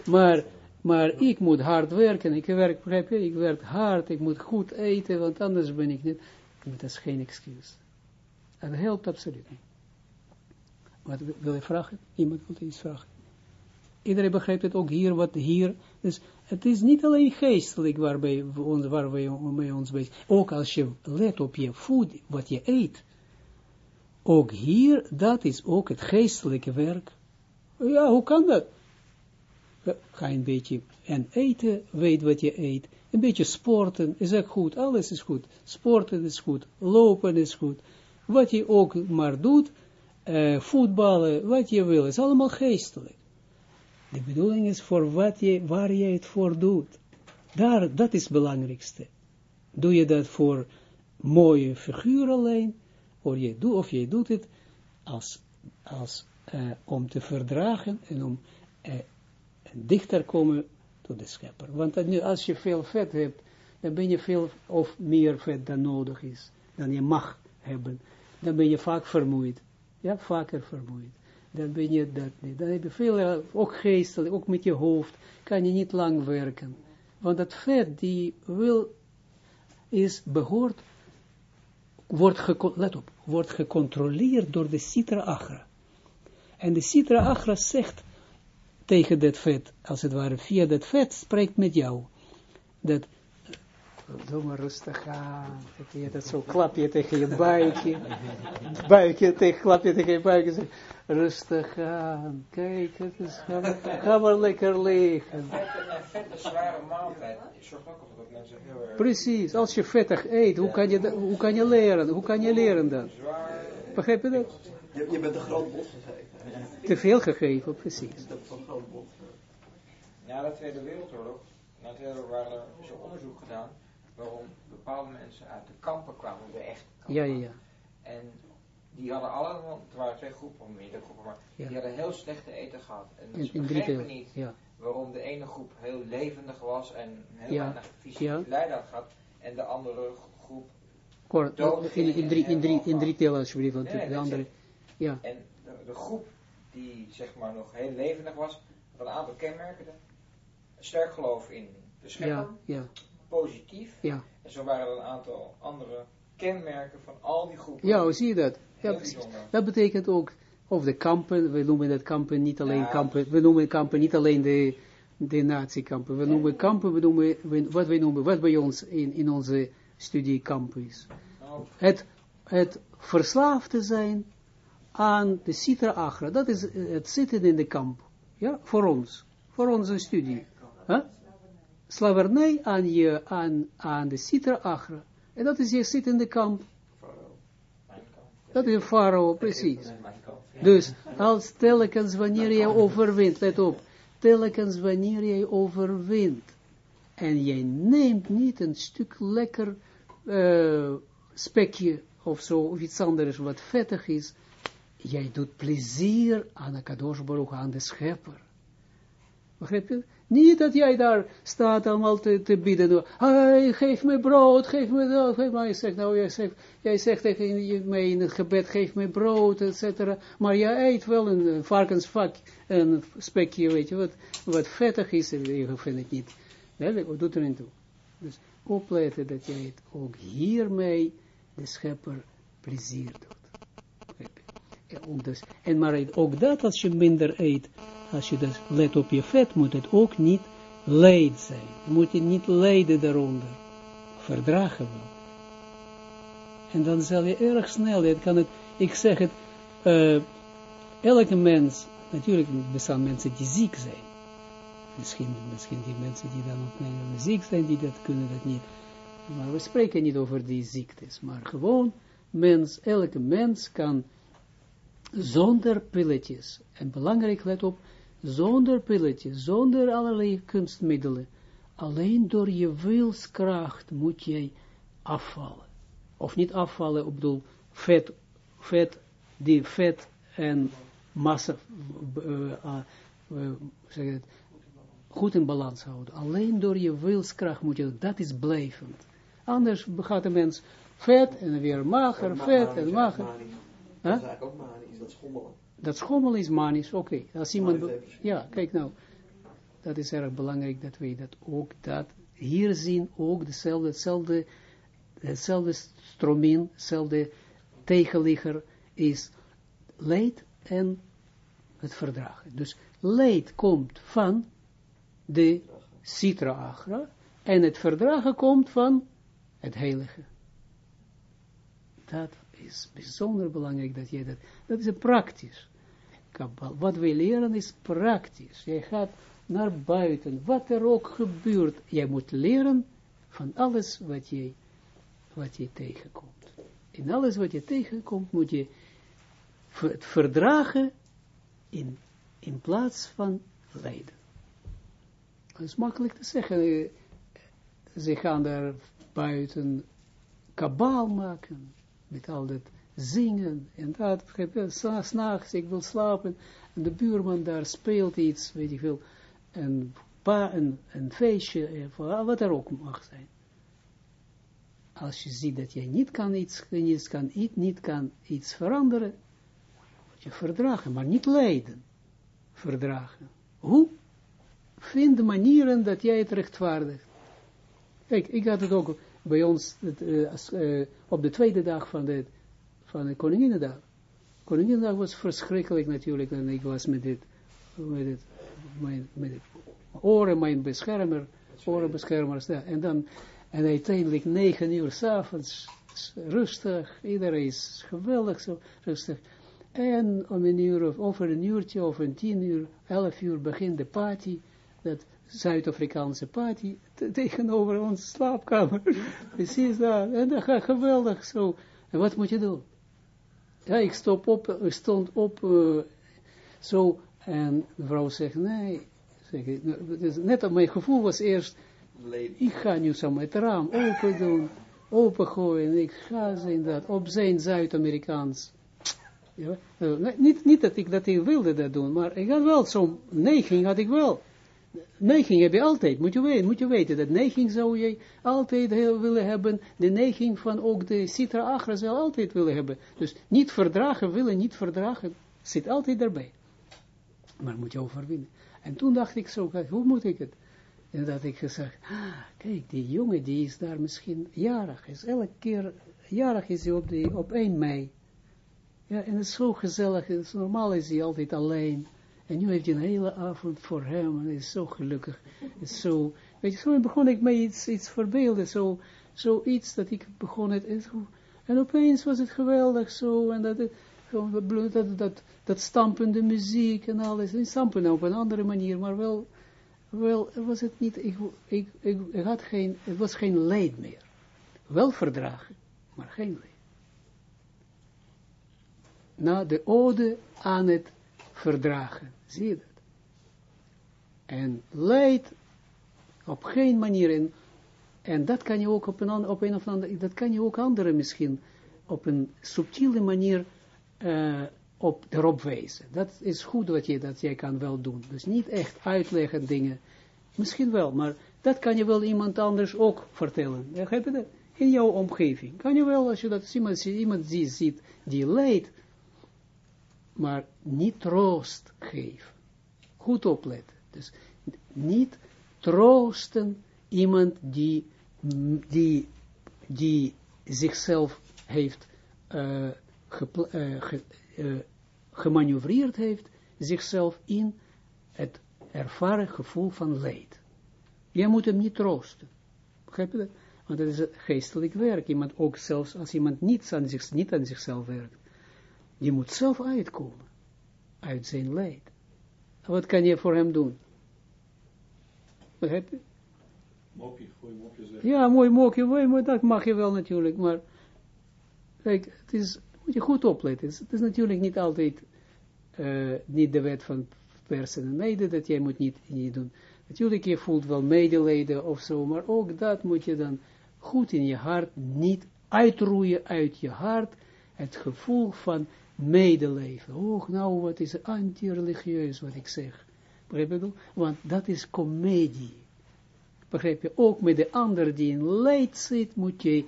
maar, maar ik moet hard werken, ik werk, begrijp je, ik werk hard, ik moet goed eten, want anders ben ik niet, dat is geen excuus. Dat helpt absoluut niet. Wat wil je vragen? Iemand wil iets vragen? Iedereen begrijpt het ook hier, wat hier, dus het is niet alleen geestelijk waarbij ons, waar we mee ons bezig Ook als je let op je voed, wat je eet. Ook hier, dat is ook het geestelijke werk. Ja, hoe kan dat? Ga een beetje en eten, weet wat je eet. Een beetje sporten is ook goed, alles is goed. Sporten is goed, lopen is goed. Wat je ook maar doet, uh, voetballen, wat je wil, is allemaal geestelijk. De bedoeling is voor wat je, waar je het voor doet. Daar, dat is het belangrijkste. Doe je dat voor mooie figuur alleen, of je, doet, of je doet het als, als uh, om te verdragen en om uh, dichter komen tot de schepper. Want als je veel vet hebt, dan ben je veel of meer vet dan nodig is, dan je mag hebben. Dan ben je vaak vermoeid. Ja, vaker vermoeid dan ben je dat niet. Dan heb je veel, eh, ook geestelijk, ook met je hoofd, kan je niet lang werken. Want dat vet die wil, is behoort, wordt, let op, wordt gecontroleerd door de citra agra. En de citra agra zegt tegen dat vet, als het ware via dat vet, spreekt met jou. Dat Doe maar rustig aan. Je dat zo klap je tegen je buikje. buikje tegen, klap je tegen je buikje. Rustig aan. Kijk, het is, ga, maar lekker liggen. Vet is zware maaltijd. Zorg ook dat mensen heel erg... Precies. Als je vettig eet, hoe kan je, hoe kan je leren? Hoe kan je leren dan? Begrijp je dat? Je, je bent een groot bos. Te veel gegeven, precies. Na de Tweede Wereldoorlog, na de Tweede waren er zo onderzoek gedaan waarom bepaalde mensen uit de kampen kwamen, de echte kampen. Ja, ja, ja. En die hadden allemaal, er waren twee groepen, meerdere groepen, maar die hadden heel slechte eten gehad. En in, ze begrepen niet ja. waarom de ene groep heel levendig was en heel ja. weinig fysiek ja. lijden had gehad, en de andere groep Kort, in, in, drie, in, drie, in drie tellen alsjeblieft, want nee, de andere, ja. En de, de, groep die zeg maar nog heel levendig was, had een aantal kenmerken. Sterk geloof in de schepper. Ja, ja positief. Ja. En zo waren er een aantal andere kenmerken van al die groepen. Ja, zie je dat? Ja, dat betekent ook, of de kampen, we noemen dat kampen niet alleen kampen, we noemen kampen niet alleen de, de nazi-kampen, we noemen kampen, we noemen, wat wij noemen, wat bij ons in, in onze studie kampen is. Oh. Het, het verslaafd zijn aan de citra agra, dat is het zitten in de kamp, ja, voor ons, voor onze studie. Huh? slavernij aan je, aan, aan de citra agra. En dat is je zit in de kamp. Dat is een farao, precies. Dus, als telkens wanneer je overwint, let op, telkens wanneer je overwint, en jij neemt niet een stuk lekker uh, spekje, of zo, of iets anders wat vettig is, jij doet plezier aan de Baruch, aan de schepper. Begrijp je? Niet dat jij daar staat allemaal te, te bieden. Hey, geef me brood, geef me dat. Geef me. Je zegt, nou, jij zegt, jij zegt tegen mij in het gebed, geef me brood, et cetera. Maar jij eet wel een varkensvak, een spekje, weet je, wat, wat vettig is. Ik vind het niet. Wat doet er niet toe? Dus opletten dat jij het ook hiermee de schepper plezier doet. Dus, en maar ook dat als je minder eet, als je dus let op je vet, moet het ook niet leid zijn. Moet je niet lijden daaronder. Verdragen wel. En dan zal je erg snel, het kan het, ik zeg het, uh, elke mens, natuurlijk bestaan mensen die ziek zijn. Misschien, misschien die mensen die dan ook ziek zijn, die dat kunnen dat niet. Maar we spreken niet over die ziektes, maar gewoon mens, elke mens kan zonder pilletjes, en belangrijk, let op, zonder pilletjes, zonder allerlei kunstmiddelen, alleen door je wilskracht moet jij afvallen. Of niet afvallen, ik bedoel, vet, vet, die vet en massa, uh, uh, zeg het, goed in balans houden. Alleen door je wilskracht moet je, dat is blijvend. Anders gaat een mens vet en weer mager, vet en mager. Dat is eigenlijk ook manisch, dat schommelen. Dat schommelen is manisch, oké. Als iemand, ja, kijk nou, dat is erg belangrijk dat wij dat ook, dat hier zien ook dezelfde, hetzelfde, hetzelfde stroming, hetzelfde tegenligger is leed en het verdragen. Dus leed komt van de Sitra Agra en het verdragen komt van het heilige. Dat is bijzonder belangrijk dat jij dat, dat is praktisch. Wat wij leren is praktisch. Jij gaat naar buiten, wat er ook gebeurt. Jij moet leren van alles wat je, wat je tegenkomt. In alles wat je tegenkomt moet je het verdragen in, in plaats van lijden. Dat is makkelijk te zeggen. Ze gaan daar buiten kabaal maken, met al dat zingen, en dat s'nachts, ik wil slapen, en de buurman daar speelt iets, weet ik veel, een, pa, een, een feestje, eh, wat er ook mag zijn. Als je ziet dat je niet kan iets, niet kan, niet kan iets veranderen, moet je verdragen, maar niet lijden. Verdragen. Hoe? Vind manieren dat jij het rechtvaardigt. Kijk, ik had het ook bij ons het, uh, uh, op de tweede dag van de, van de Koninginnedag. Koninginnedag was verschrikkelijk natuurlijk en ik was met dit, met dit, mijn, met dit oren, mijn beschermer, orenbeschermers, ja, en dan, en uiteindelijk negen uur s'avonds, rustig, iedereen is geweldig zo rustig. En om een uur of over een uurtje, over een tien uur, elf uur begint de party, dat Zuid-Afrikaanse party tegenover onze slaapkamer. Precies dat. En dat gaat geweldig zo. En wat moet je doen? Ja, ik stop op, ik stond op, uh, zo, en de vrouw zegt, nee, zeg dus net op mijn gevoel was eerst, ik ga nu zo het raam open doen, opengooien, ik ga zijn dat, op zijn Zuid-Amerikaans. Ja, uh, niet, niet dat ik dat ik wilde dat doen, maar ik had wel zo'n neiging, had ik wel neiging heb je altijd, moet je weten, moet je weten dat neiging zou je altijd willen hebben, de neiging van ook de Sitra Agra zou altijd willen hebben. Dus niet verdragen, willen niet verdragen, zit altijd erbij. Maar moet je overwinnen. En toen dacht ik zo, hoe moet ik het? En dat ik gezegd, ah, kijk, die jongen die is daar misschien jarig, is elke keer, jarig is hij op, op 1 mei. Ja, en het is zo gezellig, het is, normaal is hij altijd alleen. En nu heeft hij een hele avond voor hem en is zo gelukkig. Is zo, weet je, zo begon ik mij iets, iets verbeelden, zo, zo iets dat ik begon het, en, zo, en opeens was het geweldig zo, en dat, dat, dat, dat, dat stampende muziek en alles, en stampen op een andere manier, maar wel, wel was het niet, ik, ik, ik, had geen, het was geen leid meer. Wel verdragen, maar geen leid. Na de ode aan het verdragen. Zie je dat? En leidt op geen manier in, en dat kan je ook op een, op een of andere, dat kan je ook anderen misschien op een subtiele manier uh, op, erop wijzen. Dat is goed wat je, dat jij kan wel doen. Dus niet echt uitleggen dingen, misschien wel, maar dat kan je wel iemand anders ook vertellen. Begrijp je dat? In jouw omgeving. Kan je wel, als je dat iemand, iemand ziet die leidt, maar niet troost geven. Goed opletten. Dus niet troosten iemand die, die, die zichzelf heeft uh, gemanoeuvreerd heeft, zichzelf in het ervaren gevoel van leed. Je moet hem niet troosten. Begrijp je dat? Want dat is het geestelijk werk. Iemand ook zelfs als iemand niet aan, niet aan zichzelf werkt, je moet zelf uitkomen. Uit zijn leid. Wat kan je voor hem doen? Begrijp je? Mopje, goeie mopjes weg. Ja, mooi mopje, mooi, dat mag je wel natuurlijk, maar kijk, het is, moet je goed opletten. Het is, natuurlijk niet altijd, uh, niet de wet van persen en mede, dat jij moet niet, niet doen. Natuurlijk, je voelt wel medelijden of zo, maar ook dat moet je dan goed in je hart niet uitroeien uit je hart, het gevoel van medeleven. Oh, nou, wat is anti-religieus wat ik zeg. Begrijp je? Want dat is komedie. Begrijp je? Ook met de ander die in leid zit, moet je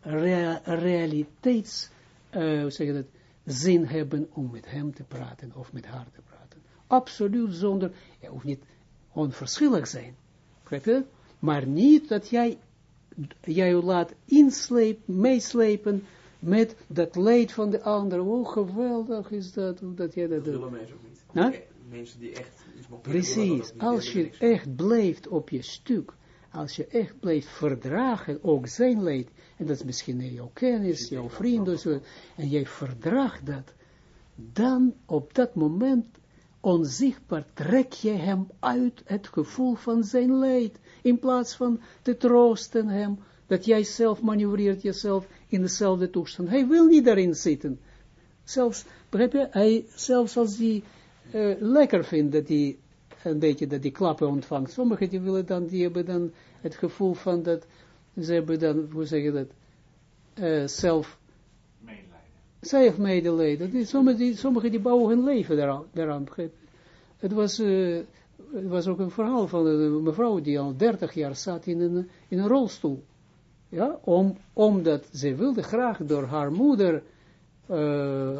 rea realiteits, uh, zeg je zin hebben om met hem te praten of met haar te praten. Absoluut zonder, je hoeft niet onverschillig zijn. Begrijp je? Maar niet dat jij, jij laat inslepen, meeslepen met dat leed van de ander. Hoe geweldig is dat, dat jij dat, dat willen mensen ook niet. Huh? Mensen die echt iets Precies, als je echt blijft op je stuk, als je echt blijft verdragen, ook zijn leed, en dat is misschien jouw kennis, jouw vriend, en jij verdraagt dat, dan op dat moment onzichtbaar trek je hem uit het gevoel van zijn leed, in plaats van te troosten hem, dat jij zelf manoeuvreert jezelf in dezelfde toestand. Hij wil niet daarin zitten. Zelfs, begrijp je, hij, zelfs als hij uh, lekker vindt dat hij een beetje dat die klappen ontvangt. Sommigen die willen dan, die hebben dan het gevoel van dat, ze hebben dan, hoe zeg je dat, uh, zelf zelf medelijden. Sommigen die, sommige die bouwen hun leven daaraan. daaraan het, was, uh, het was ook een verhaal van een mevrouw die al 30 jaar zat in een, in een rolstoel. Ja, om, omdat ze wilde graag door haar moeder uh,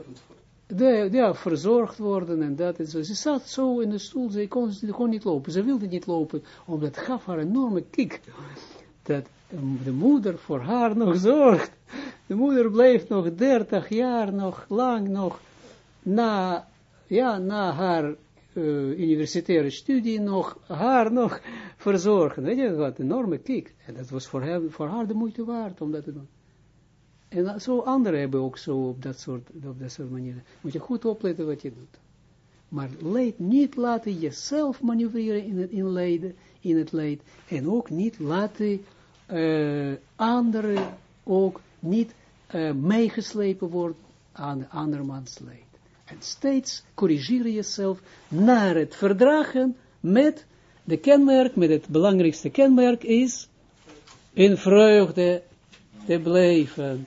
de, ja, verzorgd worden en dat en zo. Ze zat zo in de stoel, ze kon, ze kon niet lopen. Ze wilde niet lopen, omdat gaf haar een enorme kick. Dat de moeder voor haar nog zorgt. De moeder bleef nog 30 jaar, nog lang, nog na, ja, na haar universitaire studie nog, haar nog verzorgen. Weet je wat, een enorme kick. En dat was voor, hem, voor haar de moeite waard om dat te doen. En zo anderen hebben ook zo op dat soort, op dat soort manieren. Moet je goed opletten wat je doet. Maar leid, niet laten jezelf manoeuvreren in het inleiden, in het leid. En ook niet laten uh, anderen ook niet uh, meegeslepen worden aan andermans leid. En steeds corrigeer jezelf naar het verdragen met de kenmerk, met het belangrijkste kenmerk is in vreugde te blijven.